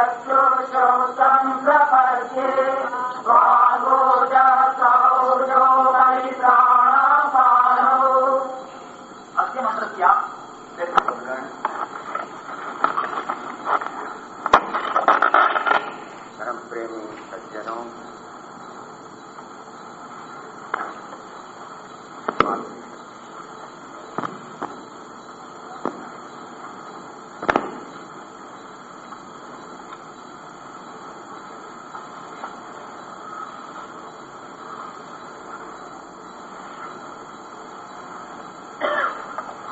Shastru Shosam Prapache Vagodam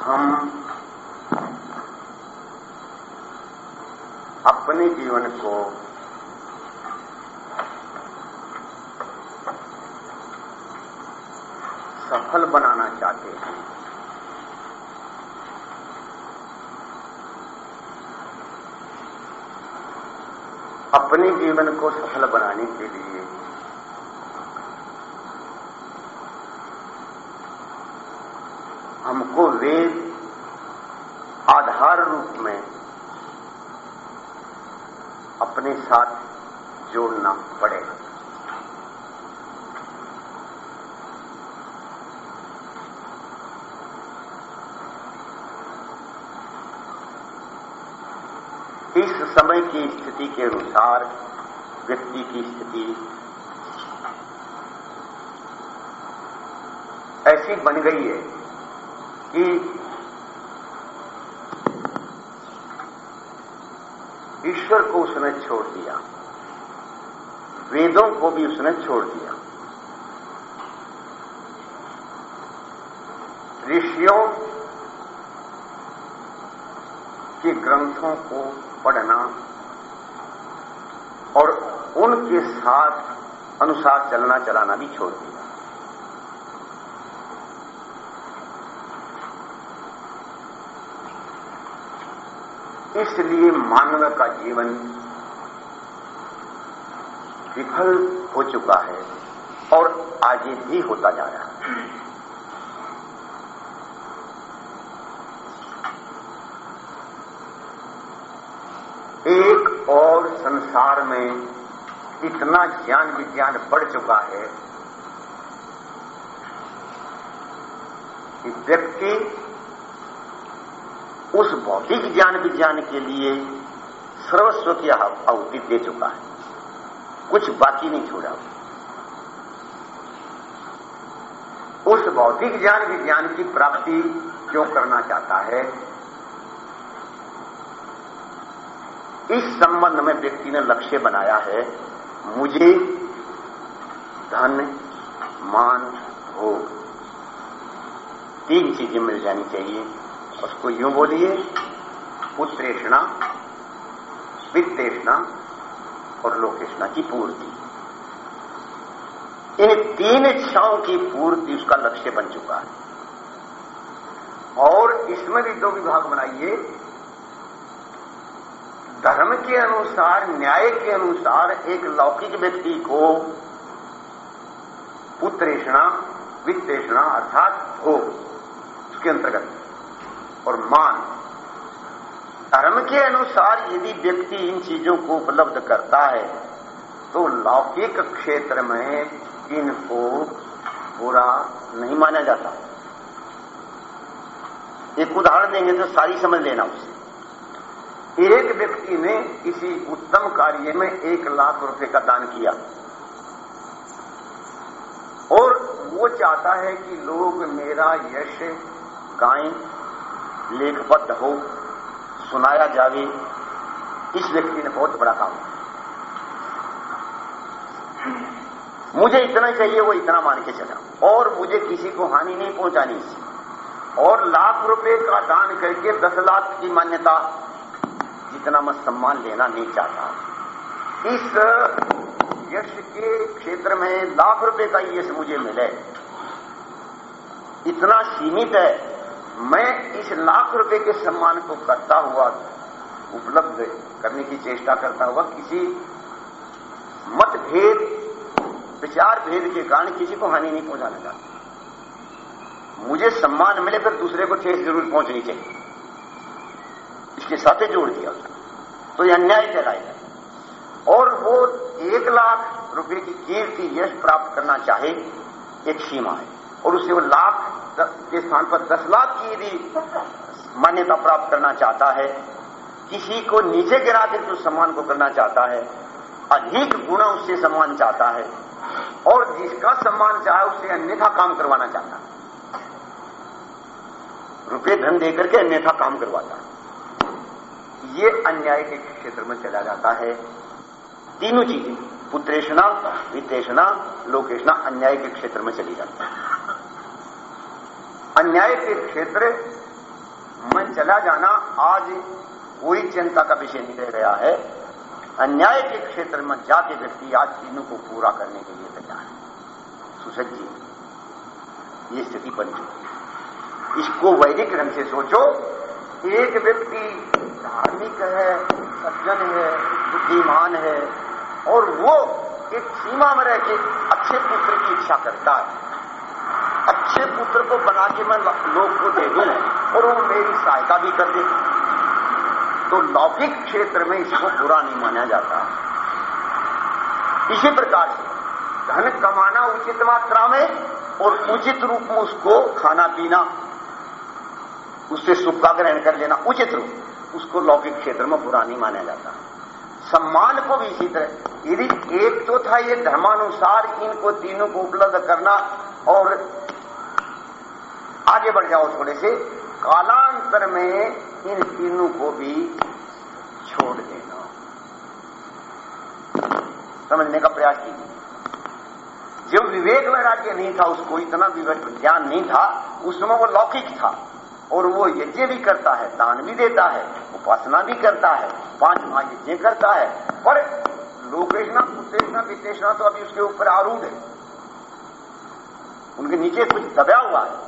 हम अपने जीवन को सफल बनाना चाहते हैं। अपने जीवन को सफल बनाने के लिए हमको वेद आधार रूप में अपने साथ जोड़ना पड़ेगा। इस समय की स्थिति के अनुसार व्यक्ति की स्थिति ऐसी बन गई है कि ईश्वर को उसने छोड़ दिया। वेदों को भी उसने छोड़ दिया। ऋषियों के ग्रंथों को पढ़ना और उनके साथ अनुसार चलना चलाना भी छोड़ दिया। इसलिए मानव का जीवन विफल हो चुका है और आगे भी होता जा रहा है। एक और संसार में इतना ज्ञान विज्ञान बढ़ चुका है कि व्यक्ति उस भौतिक ज्ञान विज्ञान के लिए सर्वस्व की आहुति दे चुका है। कुछ बाकी नहीं छोड़ा। उस भौतिक ज्ञान विज्ञान की प्राप्ति क्यों करना चाहता है? इस संबंध में व्यक्ति ने लक्ष्य बनाया है, मुझे धन, मान, भोग, तीन चीज़ें मिल जानी चाहिए। उसको यूँ बोलिए उत्तरेषणा वित्तेषणा और लोकेषणा की पूर्ति। इन तीन इच्छाओं की पूर्ति उसका लक्ष्य बन चुका है। और इसमें भी दो विभाग बनाइए। धर्म के अनुसार, न्याय के अनुसार एक लौकिक व्यक्ति को पुत्रेषणा वित्तेषणा अर्थात भोग, उसके अंतर्गत। और मान। धर्म के अनुसार यदि व्यक्ति इन चीज़ों को उपलब्ध करता है तो लौकिक क्षेत्र में इनको बुरा नहीं माना जाता। एक उदाहरण देंगे तो सारी समझ लेना उससे एक व्यक्ति ने किसी उत्तम कार्य में एक लाख रुपए का दान किया। और वो चाहता है कि लोग मेरा यश गाएँ। लेखबद्ध हो, सुनाया जावे, इस व्यक्ति ने बहुत बड़ा काम मुझे इतना चाहिए, वो इतना मान के चला। और मुझे किसी को हानि नहीं पहुंचानी। इससे और लाख रुपए का दान करके दस लाख की मान्यता, जितना मैं सम्मान लेना नहीं चाहता। इस यश के क्षेत्र में लाख रुपए का यश मुझे मिले। इतना सीमित है। मैं इस लाख रुपए के सम्मान को करता हुआ उपलब्ध करने की चेष्टा करता हुआ किसी मतभेद विचार भेद के कारण किसी को हानि नहीं पहुंचाना चाहता। मुझे सम्मान मिले फिर दूसरे को ठेस ज़रूर पहुंचनी चाहिए। इसके साथ जोड़ दिया तो यह अन्याय कहलाएगा और वो एक लाख रुपए की कीर्ति यश प्राप्त करना चाहे, एक सीमा है। और उसे वो लाख के स्थान पर दस लाख की यदि मान्यता प्राप्त करना चाहता है, किसी को नीचे गिरा के जो सम्मान को करना चाहता है, अधिक गुणा उससे सम्मान चाहता है, और जिसका सम्मान चाहे उससे अन्यथा काम करवाना चाहता है। रुपये धन देकर के अन्यथा काम करवाता है। ये अन्याय के क्षेत्र में चला जाता है। तीनों चीज़ें, पुत्रेशना वित्तेषणा लोकेशना अन्याय के क्षेत्र में चली जाती है। अन्याय के क्षेत्र में चला जाना आज कोई चिंता का विषय नहीं रह गया है। अन्याय के क्षेत्र में जाके व्यक्ति आज तीनों को पूरा करने के लिए तैयार है। सुसज्जी ये स्थिति बन चुकी है। इसको वैदिक ढंग से सोचो, एक व्यक्ति धार्मिक है, सज्जन है, बुद्धिमान है, और वो एक सीमा में रह के अच्छे पुत्र की इच्छा करता है। अच्छे पुत्र को बना के मैं लोग को दे दूँ और वो मेरी सहायता भी कर दे। तो लौकिक क्षेत्र में इसको बुरा नहीं माना जाता। इसी प्रकार से धन कमाना उचित मात्रा में और उचित रूप में उसको खाना पीना, उससे सुख का ग्रहण कर लेना उचित रूप, उसको लौकिक क्षेत्र में बुरा नहीं माना जाता। सम्मान को भी इसी तरह यदि एक तो था ये धर्मानुसार इनको तीनों को उपलब्ध करना और आगे बढ़ जाओ थोड़े से। कालांतर में इन तीनों को भी छोड़ देना। समझने का प्रयास कीजिए। जो विवेक वैराग्य नहीं था, उसको इतना विवेक ज्ञान नहीं था उसमें वो लौकिक था। और वो यज्ञ भी करता है, दान भी देता है, उपासना भी करता है, पाँच महायज्ञ करता है। पर लोकेशना उत्तेजना वित्तेषणा तो अभी उसके ऊपर आरूढ़ है। उनके नीचे कुछ दबा हुआ है।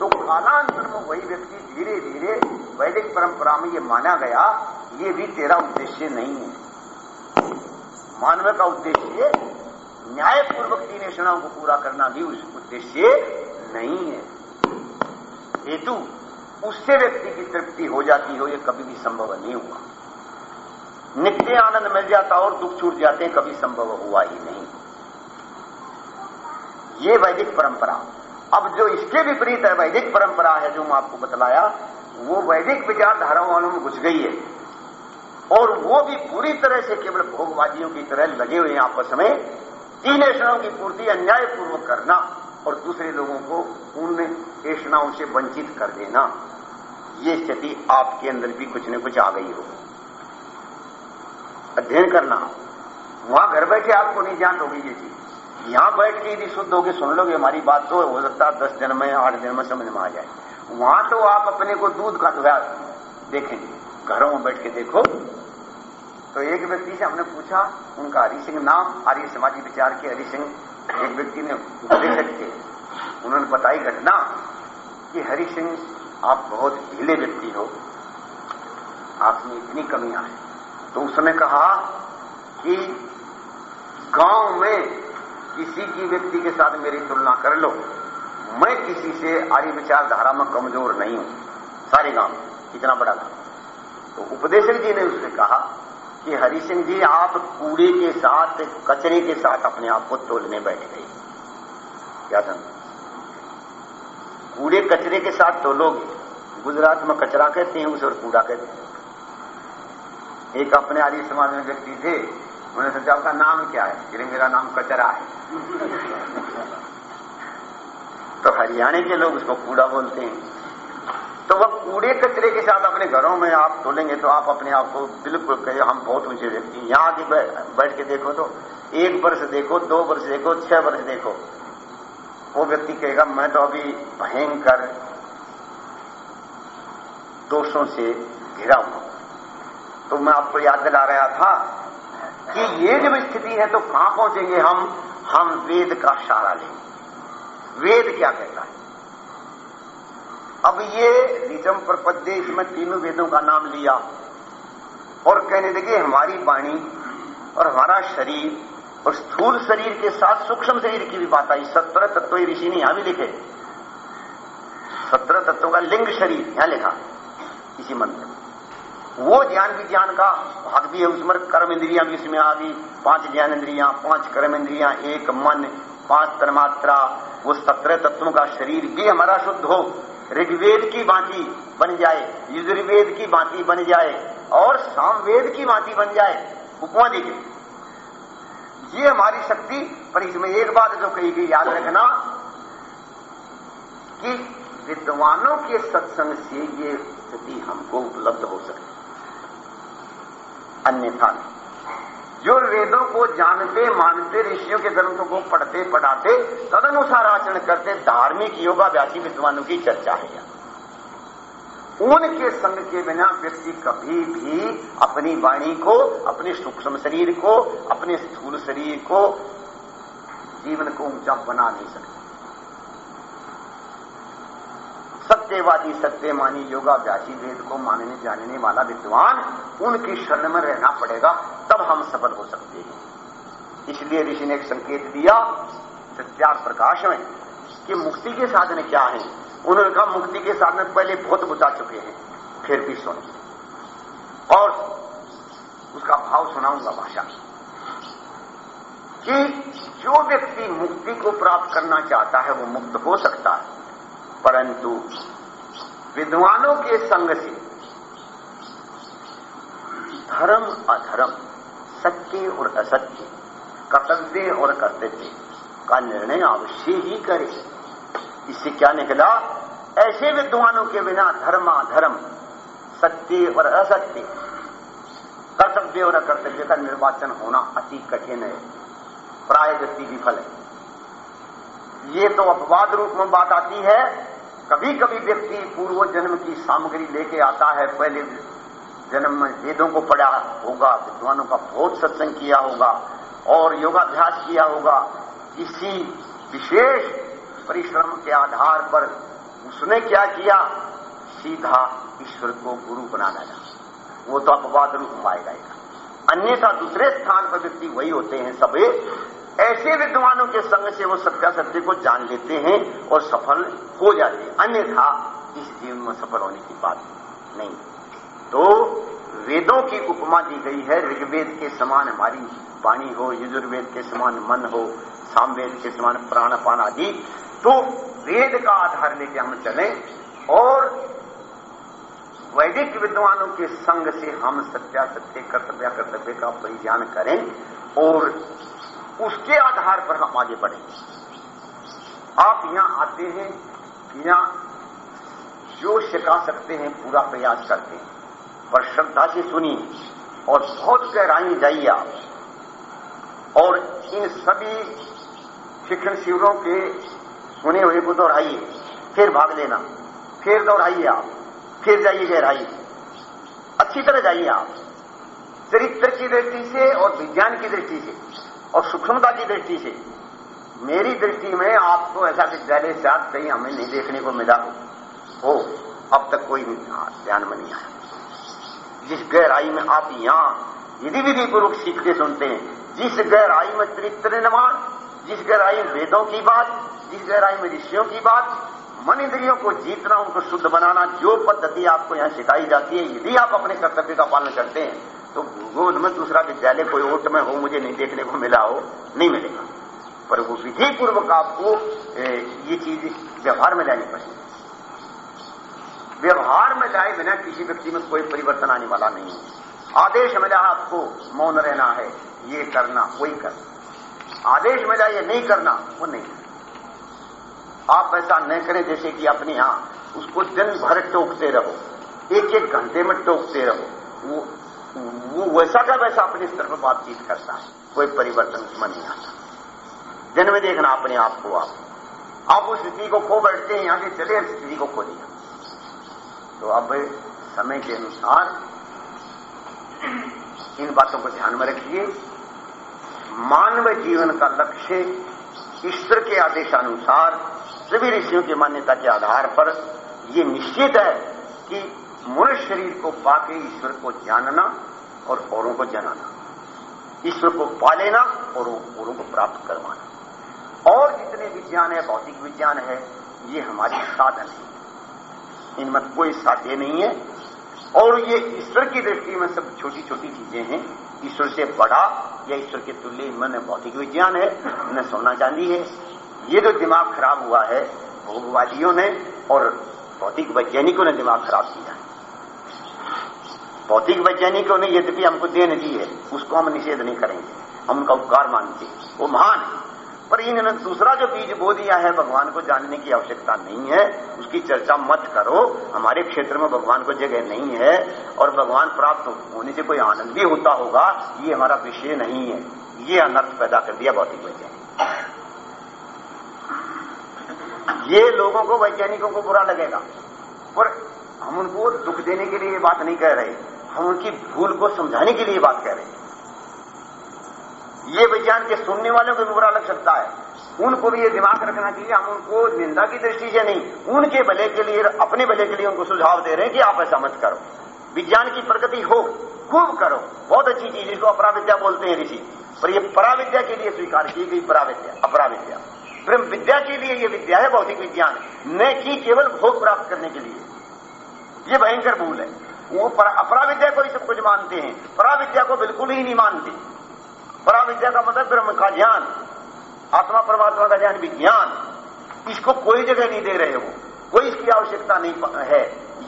तो कालांतर में वही व्यक्ति धीरे धीरे वैदिक परंपरा में ये माना गया, ये भी तेरा उद्देश्य नहीं है। मानव का उद्देश्य, न्यायपूर्वक तीन ऐषणाओं को पूरा करना भी उस उद्देश्य नहीं है। हेतु, उससे व्यक्ति की तृप्ति हो जाती हो, ये कभी भी संभव नहीं हुआ। नित्य आनंद मिल जाता और दुख छूट जाते, कभी संभव हुआ ही नहीं। ये वैदिक परंपरा। अब जो इसके विपरीत है वैदिक परंपरा है जो मैं आपको बतलाया, वो वैदिक विचारधाराओं वालों में घुस गई है। और वो भी पूरी तरह से केवल भोगवादियों की तरह लगे हुए हैं आपस में। तीन ऐषणाओं की पूर्ति अन्यायपूर्वक करना और दूसरे लोगों को उन ऐषणाओं से वंचित कर देना, ये स्थिति आपके अंदर भी कुछ न कुछ आ गई हो अध्ययन करना। वहाँ घर बैठे आपको नहीं जान होगी ये चीज़। यहाँ बैठ के यदि शुद्ध होगी सुन लोगे, हमारी बात तो हो सकता है दस दिन में, आठ दिन में समझ में आ जाए। वहाँ तो आप अपने को दूध का धोया देखेंगे। घरों में बैठ के देखो। तो एक व्यक्ति से हमने पूछा, उनका हरि सिंह नाम, आर्य समाजी विचार के हरि सिंह एक व्यक्ति ने उपदेशक थे उन्होंने बताई घटना कि हरि सिंह, आप बहुत ढीले व्यक्ति हो। आप में इतनी कमियाँ हैं। तो उसने कहा कि गाँव में किसी की व्यक्ति के साथ मेरी तुलना कर लो। मैं किसी से आर्य विचारधारा में कमज़ोर नहीं हूँ। सारे गाँव इतना बड़ा था तो उपदेशक जी ने उससे कहा कि हरि सिंह जी, आप कूड़े के साथ, कचरे के साथ अपने आप को तोलने बैठ गए। क्या था? कूड़े कचरे के साथ तोलोगे, गुजरात में कचरा कहते हैं, उसे और कूड़ा कहते हैं। एक अपने आर्य समाज में व्यक्ति थे उन्होंने सोचा आपका नाम क्या है? फिर मेरा नाम कचरा है। तो हरियाणा के लोग उसको कूड़ा बोलते हैं। तो वह कूड़े कचरे के साथ अपने घरों में आप तोलेंगे तो आप अपने आप को बिल्कुल कहे हम बहुत ऊँचे व्यक्ति यहाँ आके बैठ के देखो तो एक वर्ष देखो, दो वर्ष देखो, छह वर्ष देखो। वो व्यक्ति कहेगा, मैं तो अभी भयंकर दोषों से घिरा हूँ। तो मैं आपको याद दिला रहा था कि ये जब स्थिति है तो कहाँ पहुँचेंगे हम? हम वेद का सहारा लेंगे। वेद क्या कहता है? अब ये निजम प्रपद्य इसमें तीनों वेदों का नाम लिया। और कहने लगे, हमारी वाणी और हमारा शरीर और स्थूल शरीर के साथ सूक्ष्म शरीर की भी बात आई। सत्रह तत्व ऋषि ने यहाँ भी लिखे। सत्रह तत्वों का लिंग शरीर, यहाँ लिखा। इसी मंत्र। वो ज्ञान विज्ञान का भाग भी है। उसमें कर्म इंद्रिया भी इसमें आ गई। पाँच ज्ञान इंद्रिया, पाँच कर्म इंद्रिया, एक मन, पाँच तन्मात्रा वो सत्रह तत्वों का शरीर भी हमारा शुद्ध हो। ऋग्वेद की बांति बन जाए, युजुर्वेद की बांति बन जाए और सामवेद की बांति बन जाए उपमा देखिए ये हमारी शक्ति, पर इसमें एक बात जो कही गई, याद रखना कि विद्वानों के सत्संग से ये स्थिति हमको उपलब्ध हो सकती अन्यथा। जो वेदों को जानते, मानते, ऋषियों के ग्रंथों को पढ़ते, पढ़ाते, तदनुसार आचरण करते, धार्मिक योगाभ्यासी विद्वानों की चर्चा है उनके संग के बिना व्यक्ति कभी भी अपनी वाणी को, अपने सूक्ष्म शरीर को, अपने स्थूल शरीर को, जीवन को ऊँचा बना नहीं सकता। सत्यवादी सत्यमानी योगाभ्यासी वेद को मानने, जानने वाला विद्वान उनकी शरण में रहना पड़ेगा, तब हम सफल हो सकते हैं। इसलिए ऋषि ने एक संकेत दिया सत्याग प्रकाश में, कि मुक्ति के साधन क्या है? उन्होंने कहा, मुक्ति के साधन पहले बहुत बुझा चुके हैं, फिर भी सुन। और उसका भाव सुनाऊँगा भाषा। कि जो व्यक्ति मुक्ति को प्राप्त करना चाहता है, वो मुक्त हो सकता है। परंतु विद्वानों के संग से धर्म अधर्म, सत्य और असत्य, कर्तव्य और कर्तव्य का निर्णय अवश्य ही करे। इससे क्या निकला? ऐसे विद्वानों के बिना धर्म अधर्म, सत्य और असत्य, कर्तव्य और अकर्तव्य का निर्वाचन होना अति कठिन है। प्राय व्यक्ति विफल है। ये तो अपवाद रूप में बात आती है। कभी कभी व्यक्ति पूर्व जन्म की सामग्री लेके आता है, पहले जन्म में वेदों को पढ़ा होगा, विद्वानों का बहुत सत्संग किया होगा और योगाभ्यास किया होगा किसी विशेष परिश्रम के आधार पर उसने क्या किया? सीधा ईश्वर को गुरु बना डाला वो तो अपवाद रूप पाएगा अन्यथा दूसरे स्थान पर व्यक्ति वही होते हैं, सबे ऐसे विद्वानों के संग से वो सत्या सत्य को जान लेते हैं और सफल हो जाते हैं। अन्यथा इस जीवन में सफल होने की बात नहीं। तो वेदों की उपमा दी गई है, ऋग्वेद के समान हमारी वाणी हो, यजुर्वेद के समान मन हो, सामवेद के समान प्राणपान आदि। तो वेद का आधार लेके हम चले और वैदिक विद्वानों के संग से हम सत्या सत्य कर्तव्य कर्तव्य का परिज्ञान करें और उसके आधार पर हम आगे बढ़ेंगे। आप यहाँ आते हैं, यहाँ जो सिखा सकते हैं, पूरा प्रयास करते हैं। पर श्रद्धा से सुनिए और बहुत गहराई जाइए आप। और इन सभी शिक्षण शिविरों के सुने हुए को दोहराइए। फिर भाग लेना। फिर दोहराइए आप। फिर जाइए गहराई। अच्छी तरह जाइए आप। चरित्र की दृष्टि से और विज्ञान की दृष्टि से। और सूक्ष्मता की दृष्टि से, मेरी दृष्टि में आपको ऐसा विद्यालय से आप कहीं हमें नहीं देखने को मिला हो अब तक कोई ध्यान में नहीं आया। जिस गहराई में आप यहाँ यदि विधि पूर्वक सीखते सुनते हैं, जिस गहराई में चरित्र निर्माण, जिस गहराई में वेदों की बात, जिस गहराई में ऋषियों की बात, मन इंद्रियों को जीतना, उनको शुद्ध बनाना, जो पद्धति आपको यहाँ सिखाई जाती है, यदि आप अपने कर्तव्य का पालन करते हैं तो भूगोल में दूसरा विद्यालय, कोई ओट में हो, मुझे नहीं देखने को मिला हो, नहीं मिलेगा। पर वो विधि पूर्वक आपको ये चीज़ व्यवहार में लानी पड़ेगी। व्यवहार में लाए बिना किसी व्यक्ति में कोई परिवर्तन आने वाला नहीं है। आदेश मिला आपको मौन रहना है, ये करना, वही करना। आदेश मिला ये नहीं करना, वो नहीं करना आप ऐसा न करें जैसे कि अपने यहाँ उसको दिन भर टोकते रहो एक एक घंटे में टोकते रहो। वो वो वैसा का वैसा अपने स्तर पर बातचीत करता। है कोई परिवर्तन उसमें नहीं आता। जन्म देखना अपने आप को आप। आप उस स्थिति को खो बैठते हैं, यहाँ से चले स्थिति को खो दिया। तो अब समय के अनुसार इन बातों को ध्यान में रखिए। मानव जीवन का लक्ष्य ईश्वर के आदेशानुसार सभी ऋषियों की मान्यता के आधार पर यह निश्चित है कि मनुष्य शरीर को पाके ईश्वर को जानना और औरों को जनाना। ईश्वर को पा लेना और औरों को प्राप्त करवाना। और जितने विज्ञान है, भौतिक विज्ञान है, ये हमारी साधन है। इनमें कोई साध्य नहीं है। और ये ईश्वर की दृष्टि में सब छोटी छोटी चीज़ें हैं। ईश्वर से बड़ा या ईश्वर के तुल्य मन भौतिक विज्ञान है, न सोना चांदी है। ये जो दिमाग खराब हुआ है, भोगवादियों ने और भौतिक वैज्ञानिकों ने दिमाग खराब किया है। भौतिक वैज्ञानिकों ने यद्यपि हमको देन दी है, उसको हम निषेध नहीं करेंगे। हम उनका उपकार मानते हैं। वो महान है। पर इन्होंने दूसरा जो बीज बो दिया है, भगवान को जानने की आवश्यकता नहीं है, उसकी चर्चा मत करो। हमारे क्षेत्र में भगवान को जगह नहीं है, और भगवान प्राप्त होने से कोई आनंद भी होता होगा, ये हमारा विषय नहीं है। ये अनर्थ पैदा कर दिया भौतिक वैज्ञानिक। ये लोगों को, वैज्ञानिकों को बुरा लगेगा। पर हम उनको दुख देने के लिए ये बात नहीं कह रहे। हम उनकी भूल को समझाने के लिए बात कह रहे हैं। ये विज्ञान के सुनने वालों को भी बुरा लग सकता है। उनको भी ये दिमाग रखना चाहिए, हम उनको निंदा की दृष्टि से नहीं, उनके भले के लिए, अपने भले के लिए उनको सुझाव दे रहे हैं कि आप ऐसा मत करो। विज्ञान की प्रगति हो, खूब करो। बहुत अच्छी चीज़ इसको अपराविद्या बोलते हैं ऋषि। पर ये पराविद्या के लिए स्वीकार की गई पराविद्या, अपराविद्या। ब्रह्म विद्या के लिए ये विद्या है, भौतिक विज्ञान। न कि केवल भोग प्राप्त करने के लिए। ये भयंकर भूल है। वो अपराविद्या को ही सब कुछ मानते हैं। पराविद्या को बिल्कुल ही नहीं मानते। पराविद्या का मतलब ब्रह्म का ज्ञान। आत्मा परमात्मा का ज्ञान विज्ञान इसको कोई जगह नहीं दे रहे वो। कोई इसकी आवश्यकता नहीं है।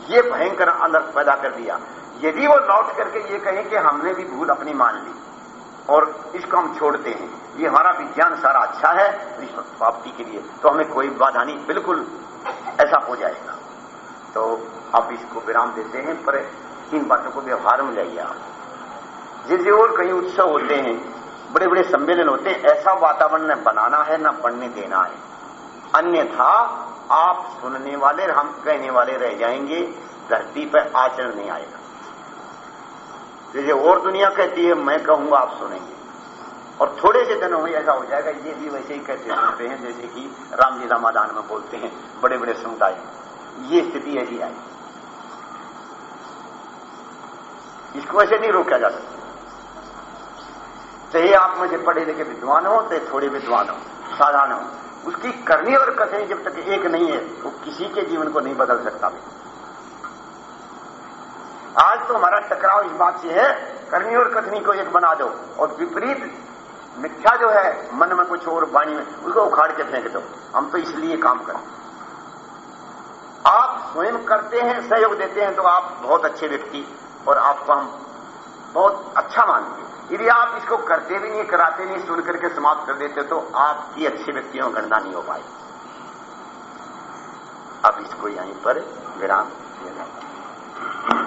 ये भयंकर अनर्थ पैदा कर दिया। यदि वो लौट करके ये कहें कि हमने भी भूल अपनी मान ली और इसको हम छोड़ते हैं, ये हमारा विज्ञान सारा अच्छा है प्राप्ति के लिए तो हमें कोई बाधा नहीं। बिल्कुल ऐसा हो जाएगा। तो आप इसको विराम देते हैं, पर इन बातों को व्यवहार में लाइए आप। जैसे और कई उत्सव होते हैं बड़े बड़े सम्मेलन होते हैं, ऐसा वातावरण न बनाना है, न बनने देना है। अन्यथा आप सुनने वाले हम कहने वाले रह जाएँगे, धरती पर आचरण नहीं आएगा। जैसे और दुनिया कहती है, मैं कहूँगा, आप सुनेंगे। और थोड़े से दिनों में ऐसा हो जाएगा, ये भी वैसे ही कहते सुनते हैं, जैसे कि रामलीला मैदान में बोलते हैं बड़े बड़े समुदाय। ये स्थिति ऐसी आई इसको ऐसे नहीं रोका जा सकता। चाहे आप मुझे पढ़े लिखे विद्वान हो, चाहे थोड़े विद्वान हो, साधारण हो, उसकी करनी और कथनी जब तक एक नहीं है, वो किसी के जीवन को नहीं बदल सकता भी। आज तो हमारा टकराव इस बात से है, करनी और कथनी को एक बना दो और विपरीत मिथ्या जो है, मन में कुछ और वाणी में, उसको उखाड़ के फेंक दो। हम तो इसलिए काम करें। स्वयं करते हैं, सहयोग देते हैं तो आप बहुत अच्छे व्यक्ति और आपको हम बहुत अच्छा मानते यदि आप इसको करते भी नहीं, कराते नहीं, सुन करके समाप्त कर देते तो आपकी अच्छे व्यक्तियों गणना नहीं हो पाई अब इसको यहीं पर विराम जाता